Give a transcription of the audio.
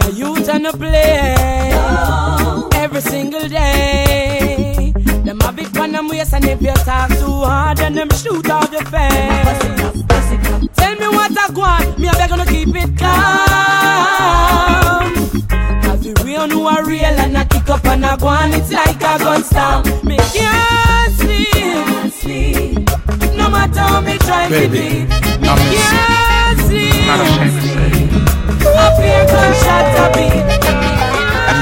A youth and a play every single day. Them a big pan them waist and if you talk too hard, then them shoot off your face. Tell me what I want, me I beg gonna keep it calm. Cause the real know are real and I kick up and I go on, it's like a gun. Me can't sleep, no matter how me try to be. Me can't